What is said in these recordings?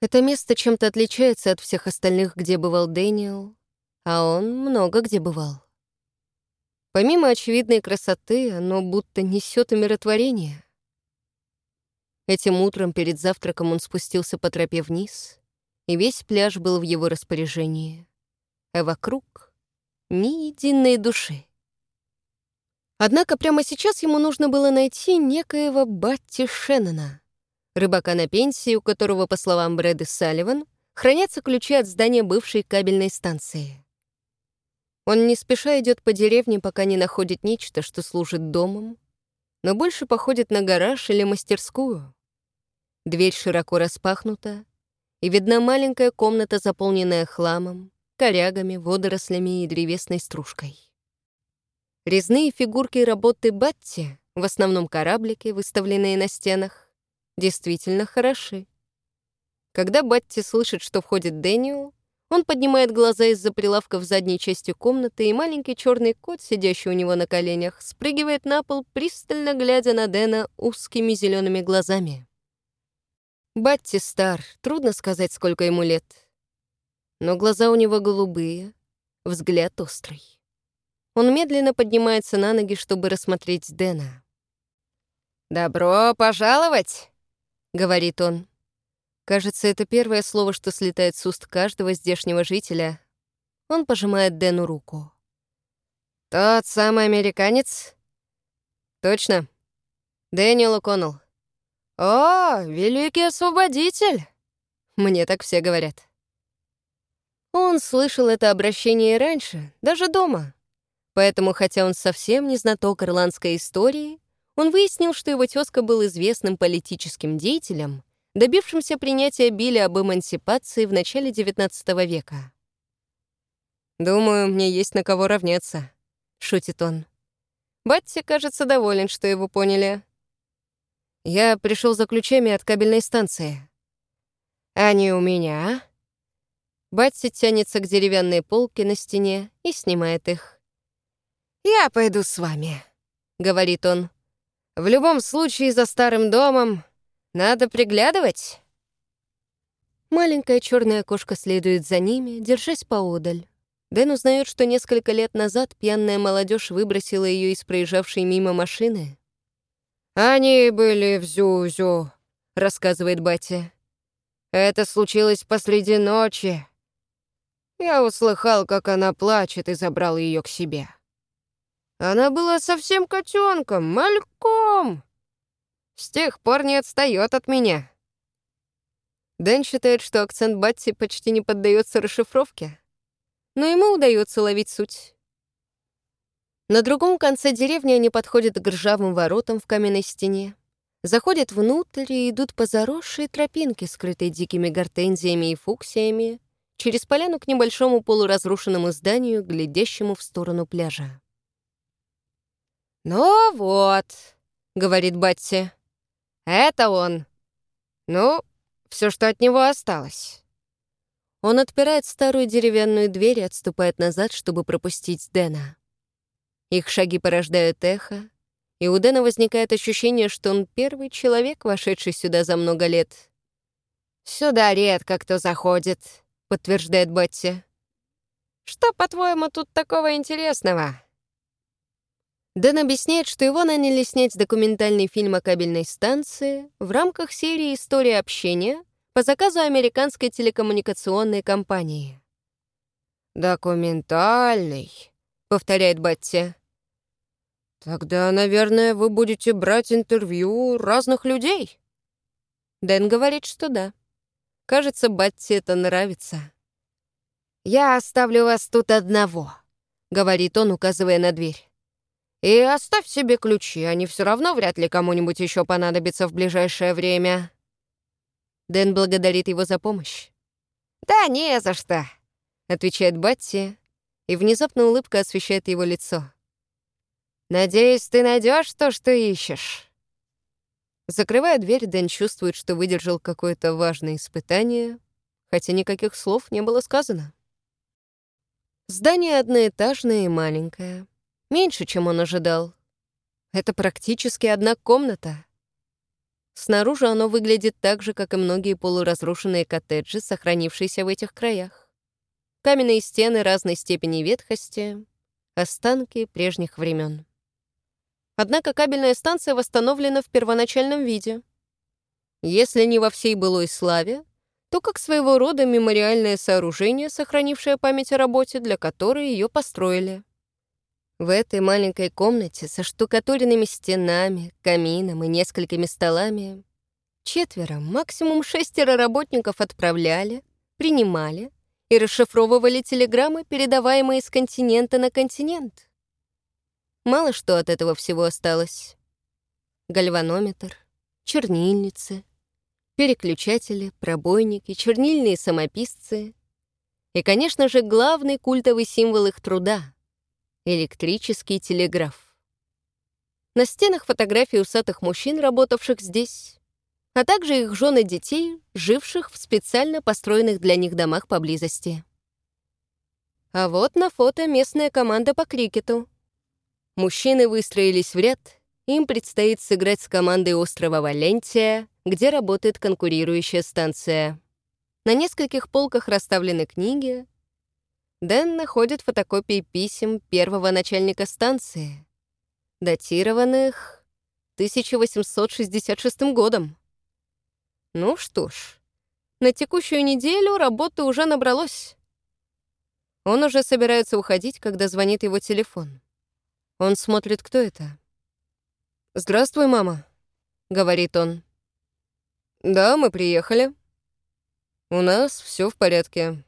Это место чем-то отличается от всех остальных, где бывал Дэниел, а он много где бывал. Помимо очевидной красоты, оно будто несет умиротворение. Этим утром перед завтраком он спустился по тропе вниз, и весь пляж был в его распоряжении, а вокруг — ни единой души. Однако прямо сейчас ему нужно было найти некоего Батти Шеннона, рыбака на пенсии, у которого, по словам Брэда Салливан, хранятся ключи от здания бывшей кабельной станции. Он не спеша идет по деревне, пока не находит нечто, что служит домом, но больше походит на гараж или мастерскую. Дверь широко распахнута, и видна маленькая комната, заполненная хламом, корягами, водорослями и древесной стружкой. Резные фигурки работы Батти, в основном кораблики, выставленные на стенах, действительно хороши. Когда Батти слышит, что входит Дэниел, он поднимает глаза из-за прилавка в задней части комнаты, и маленький черный кот, сидящий у него на коленях, спрыгивает на пол, пристально глядя на Дэна узкими зелеными глазами. Батти стар, трудно сказать, сколько ему лет. Но глаза у него голубые, взгляд острый. Он медленно поднимается на ноги, чтобы рассмотреть Дэна. «Добро пожаловать!» — говорит он. Кажется, это первое слово, что слетает с уст каждого здешнего жителя. Он пожимает Дэну руку. «Тот самый американец?» «Точно. Дэниел О'Коннелл». «О, великий освободитель!» Мне так все говорят. Он слышал это обращение раньше, даже дома. Поэтому, хотя он совсем не знаток ирландской истории, он выяснил, что его тезка был известным политическим деятелем добившимся принятия Билли об эмансипации в начале XIX века. «Думаю, мне есть на кого равняться», — шутит он. Батти, кажется, доволен, что его поняли. «Я пришел за ключами от кабельной станции». «Они у меня?» Батти тянется к деревянной полке на стене и снимает их. «Я пойду с вами», — говорит он. «В любом случае, за старым домом надо приглядывать?» Маленькая черная кошка следует за ними, держась поодаль. Дэн узнает, что несколько лет назад пьяная молодежь выбросила ее из проезжавшей мимо машины. «Они были в Зюзю», — рассказывает батя. «Это случилось посреди ночи. Я услыхал, как она плачет, и забрал ее к себе. Она была совсем котенком, мальком. С тех пор не отстает от меня. Дэн считает, что акцент Батти почти не поддается расшифровке, но ему удается ловить суть. На другом конце деревни они подходят к ржавым воротам в каменной стене, заходят внутрь и идут по заросшей тропинке, скрытой дикими гортензиями и фуксиями, через поляну к небольшому полуразрушенному зданию, глядящему в сторону пляжа. «Ну вот», — говорит Батти, это он. Ну, все, что от него осталось. Он отпирает старую деревянную дверь и отступает назад, чтобы пропустить Дэна. Их шаги порождают эхо, и у Дэна возникает ощущение, что он первый человек, вошедший сюда за много лет. «Сюда редко кто заходит», — подтверждает Батти. «Что, по-твоему, тут такого интересного?» Дэн объясняет, что его наняли снять документальный фильм о кабельной станции в рамках серии «История общения» по заказу американской телекоммуникационной компании. «Документальный», — повторяет Батти. «Тогда, наверное, вы будете брать интервью разных людей?» Дэн говорит, что да. Кажется, Батти это нравится. «Я оставлю вас тут одного», — говорит он, указывая на дверь. И оставь себе ключи, они все равно вряд ли кому-нибудь еще понадобятся в ближайшее время». Дэн благодарит его за помощь. «Да не за что», — отвечает Батти, и внезапно улыбка освещает его лицо. «Надеюсь, ты найдешь то, что ищешь». Закрывая дверь, Дэн чувствует, что выдержал какое-то важное испытание, хотя никаких слов не было сказано. Здание одноэтажное и маленькое. Меньше, чем он ожидал. Это практически одна комната. Снаружи оно выглядит так же, как и многие полуразрушенные коттеджи, сохранившиеся в этих краях. Каменные стены разной степени ветхости, останки прежних времен. Однако кабельная станция восстановлена в первоначальном виде. Если не во всей былой славе, то как своего рода мемориальное сооружение, сохранившее память о работе, для которой ее построили. В этой маленькой комнате со штукатуренными стенами, камином и несколькими столами четверо, максимум шестеро работников отправляли, принимали, и расшифровывали телеграммы, передаваемые с континента на континент. Мало что от этого всего осталось. Гальванометр, чернильницы, переключатели, пробойники, чернильные самописцы и, конечно же, главный культовый символ их труда — электрический телеграф. На стенах фотографии усатых мужчин, работавших здесь, а также их жены детей, живших в специально построенных для них домах поблизости. А вот на фото местная команда по крикету. Мужчины выстроились в ряд, им предстоит сыграть с командой острова Валентия, где работает конкурирующая станция. На нескольких полках расставлены книги. Дэн находит фотокопии писем первого начальника станции, датированных 1866 годом. Ну что ж, на текущую неделю работы уже набралось. Он уже собирается уходить, когда звонит его телефон. Он смотрит, кто это. «Здравствуй, мама», — говорит он. «Да, мы приехали. У нас все в порядке.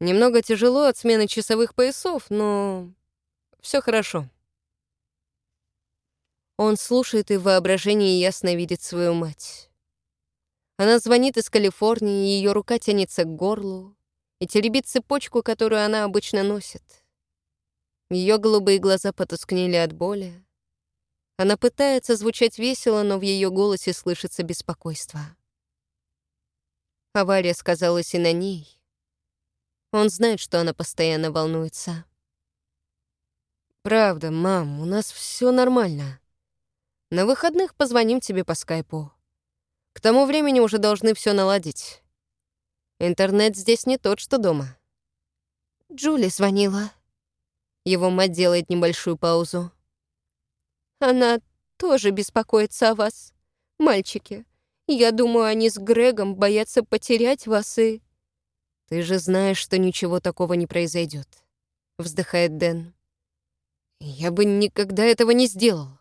Немного тяжело от смены часовых поясов, но все хорошо». Он слушает и в воображении ясно видит свою мать. Она звонит из Калифорнии, ее рука тянется к горлу и теребит цепочку, которую она обычно носит. Ее голубые глаза потускнели от боли. Она пытается звучать весело, но в ее голосе слышится беспокойство. Авария сказалась и на ней. Он знает, что она постоянно волнуется. «Правда, мам, у нас все нормально. На выходных позвоним тебе по скайпу». К тому времени уже должны все наладить. Интернет здесь не тот, что дома. Джули звонила. Его мать делает небольшую паузу. Она тоже беспокоится о вас, мальчики. Я думаю, они с Грегом боятся потерять вас и... Ты же знаешь, что ничего такого не произойдет, вздыхает Дэн. Я бы никогда этого не сделал.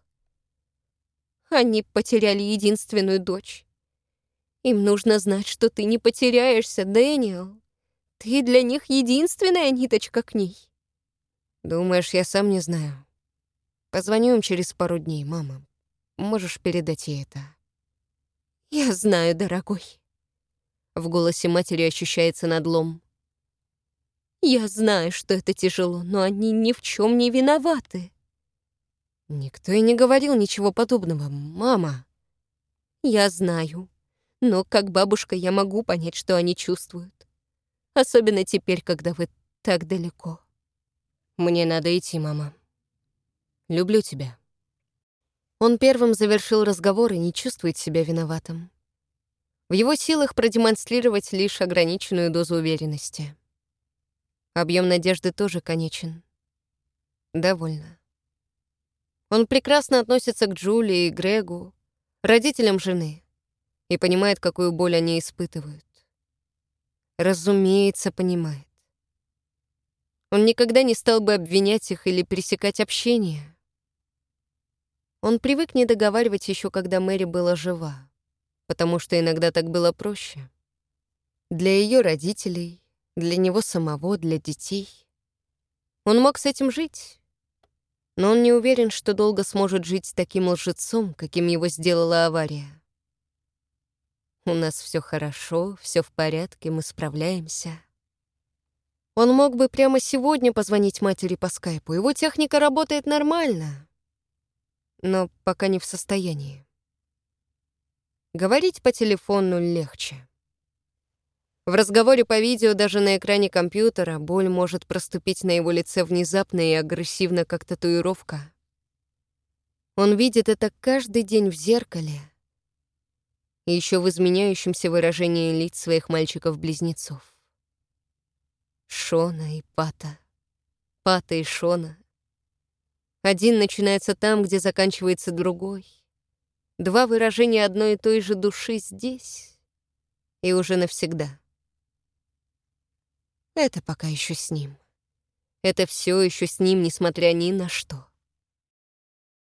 Они потеряли единственную дочь. Им нужно знать, что ты не потеряешься, Дэниел. Ты для них единственная ниточка к ней. Думаешь, я сам не знаю? Позвоню им через пару дней, мама. Можешь передать ей это. Я знаю, дорогой. В голосе матери ощущается надлом. Я знаю, что это тяжело, но они ни в чем не виноваты. Никто и не говорил ничего подобного, мама. Я знаю. Но как бабушка я могу понять, что они чувствуют. Особенно теперь, когда вы так далеко. Мне надо идти, мама. Люблю тебя. Он первым завершил разговор и не чувствует себя виноватым. В его силах продемонстрировать лишь ограниченную дозу уверенности. Объем надежды тоже конечен. Довольно. Он прекрасно относится к Джулии и Грегу, родителям жены и понимает, какую боль они испытывают. Разумеется, понимает. Он никогда не стал бы обвинять их или пресекать общение. Он привык не договаривать еще, когда Мэри была жива, потому что иногда так было проще. Для ее родителей, для него самого, для детей. Он мог с этим жить, но он не уверен, что долго сможет жить с таким лжецом, каким его сделала авария. У нас все хорошо, все в порядке, мы справляемся. Он мог бы прямо сегодня позвонить матери по скайпу. Его техника работает нормально. Но пока не в состоянии. Говорить по телефону легче. В разговоре по видео даже на экране компьютера боль может проступить на его лице внезапно и агрессивно, как татуировка. Он видит это каждый день в зеркале — и еще в изменяющемся выражении лиц своих мальчиков-близнецов. Шона и Пата. Пата и Шона. Один начинается там, где заканчивается другой. Два выражения одной и той же души здесь и уже навсегда. Это пока еще с ним. Это все еще с ним, несмотря ни на что.